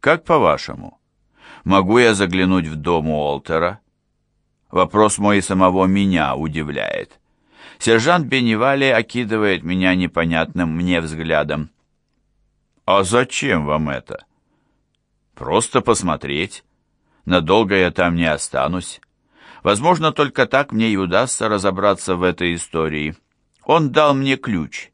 Как по-вашему, могу я заглянуть в дом Уолтера? Вопрос мой самого меня удивляет. Сержант Беневали окидывает меня непонятным мне взглядом. «А зачем вам это?» «Просто посмотреть. Надолго я там не останусь. Возможно, только так мне и удастся разобраться в этой истории. Он дал мне ключ».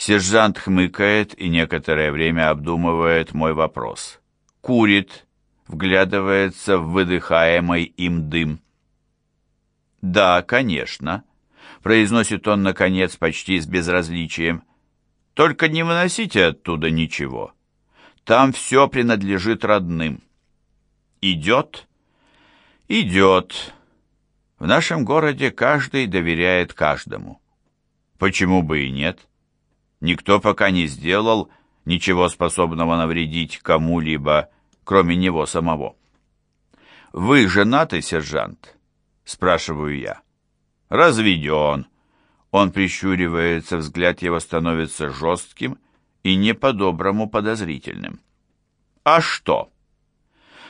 Сержант хмыкает и некоторое время обдумывает мой вопрос. Курит, вглядывается в выдыхаемый им дым. «Да, конечно», — произносит он, наконец, почти с безразличием. «Только не выносите оттуда ничего. Там все принадлежит родным». «Идет?» «Идет. В нашем городе каждый доверяет каждому. Почему бы и нет? Никто пока не сделал ничего способного навредить кому-либо, кроме него самого». «Вы женаты, сержант?» спрашиваю я. Разведен. Он прищуривается, взгляд его становится жестким и не по-доброму подозрительным. А что?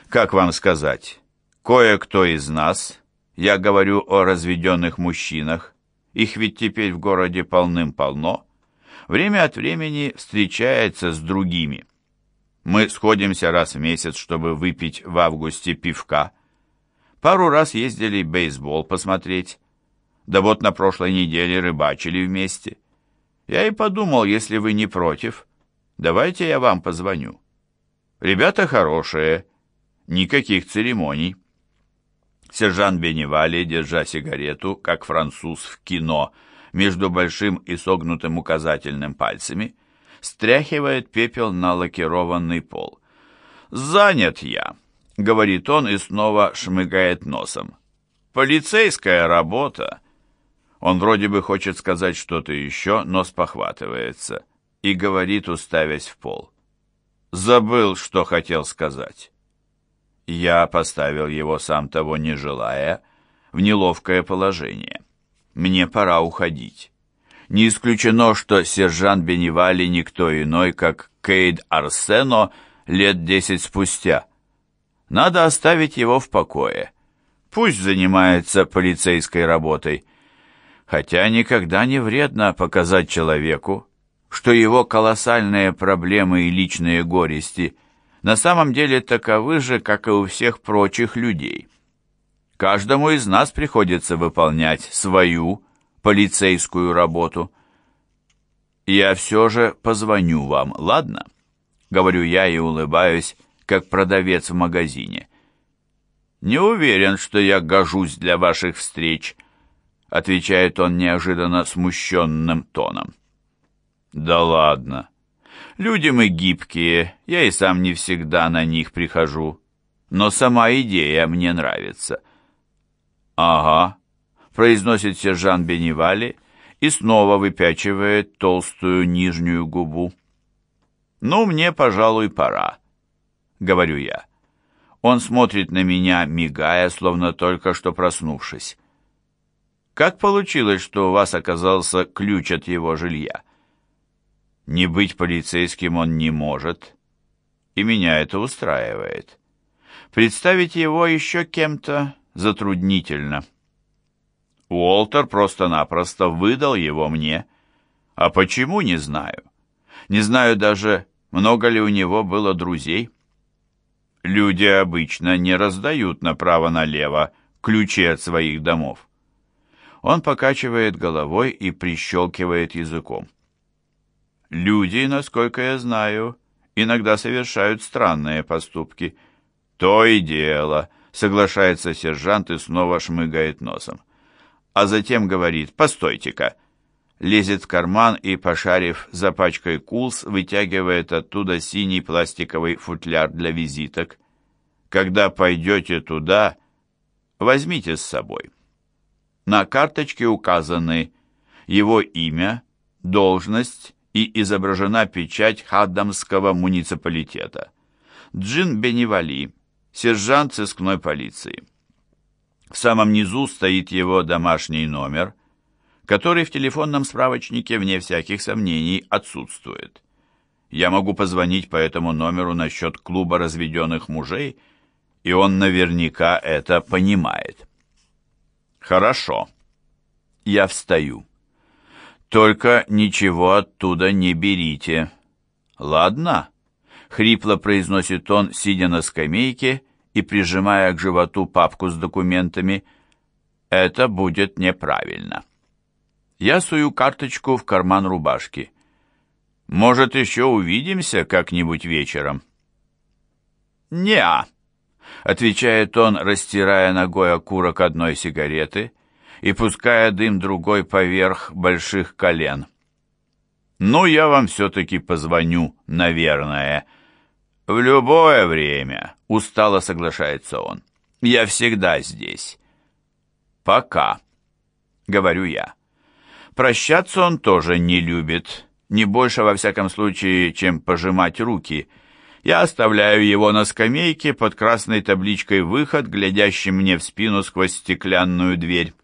Как вам сказать? Кое-кто из нас, я говорю о разведенных мужчинах, их ведь теперь в городе полным-полно, время от времени встречается с другими. Мы сходимся раз в месяц, чтобы выпить в августе пивка, Пару раз ездили бейсбол посмотреть. Да вот на прошлой неделе рыбачили вместе. Я и подумал, если вы не против, давайте я вам позвоню. Ребята хорошие, никаких церемоний. Сержант Беневали, держа сигарету, как француз в кино, между большим и согнутым указательным пальцами, стряхивает пепел на лакированный пол. «Занят я», — говорит он и снова шмыгает носом. «Полицейская работа!» Он вроде бы хочет сказать что-то еще, но спохватывается и говорит, уставясь в пол. «Забыл, что хотел сказать». Я поставил его, сам того не желая, в неловкое положение. Мне пора уходить. Не исключено, что сержант Беневали никто иной, как Кейд Арсено лет десять спустя — надо оставить его в покое. Пусть занимается полицейской работой. Хотя никогда не вредно показать человеку, что его колоссальные проблемы и личные горести на самом деле таковы же, как и у всех прочих людей. Каждому из нас приходится выполнять свою полицейскую работу. «Я все же позвоню вам, ладно?» — говорю я и улыбаюсь, как продавец в магазине. «Не уверен, что я гожусь для ваших встреч», — отвечает он неожиданно смущенным тоном. «Да ладно. Люди мы гибкие, я и сам не всегда на них прихожу. Но сама идея мне нравится». «Ага», — произносит сержант Беневали и снова выпячивает толстую нижнюю губу. «Ну, мне, пожалуй, пора говорю я. Он смотрит на меня, мигая, словно только что проснувшись. Как получилось, что у вас оказался ключ от его жилья? Не быть полицейским он не может, и меня это устраивает. Представить его еще кем-то затруднительно. Уолтер просто-напросто выдал его мне. А почему, не знаю. Не знаю даже, много ли у него было друзей. Люди обычно не раздают направо-налево ключи от своих домов. Он покачивает головой и прищелкивает языком. Люди, насколько я знаю, иногда совершают странные поступки. То и дело, соглашается сержант и снова шмыгает носом. А затем говорит, постойте-ка, лезет в карман и, пошарив за пачкой кулс, вытягивает оттуда синий пластиковый футляр для визиток. Когда пойдете туда, возьмите с собой. На карточке указаны его имя, должность и изображена печать Хаддамского муниципалитета. Джин Беневали, сержант сыскной полиции. В самом низу стоит его домашний номер – который в телефонном справочнике, вне всяких сомнений, отсутствует. Я могу позвонить по этому номеру насчет клуба разведенных мужей, и он наверняка это понимает. Хорошо. Я встаю. Только ничего оттуда не берите. Ладно? Хрипло произносит он, сидя на скамейке и прижимая к животу папку с документами. Это будет неправильно. Я сую карточку в карман рубашки. Может, еще увидимся как-нибудь вечером? «Не-а», отвечает он, растирая ногой окурок одной сигареты и пуская дым другой поверх больших колен. «Ну, я вам все-таки позвоню, наверное». «В любое время», — устало соглашается он. «Я всегда здесь». «Пока», — говорю я. Прощаться он тоже не любит, не больше во всяком случае, чем пожимать руки. Я оставляю его на скамейке под красной табличкой «Выход», глядящий мне в спину сквозь стеклянную дверь.